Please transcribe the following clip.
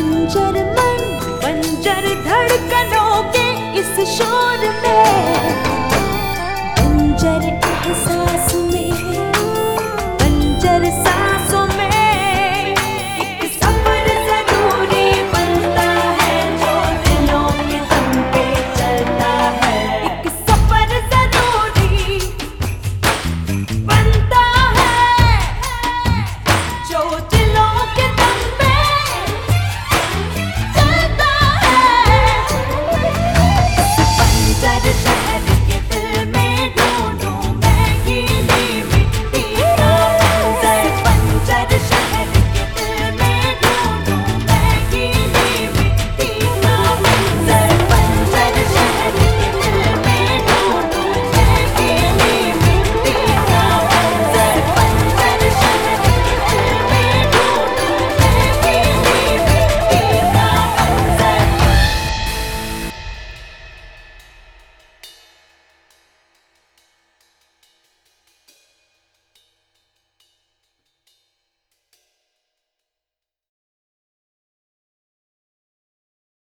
बंजर मन बंजर धड़कनों के इस शोर में। बंजर एहसास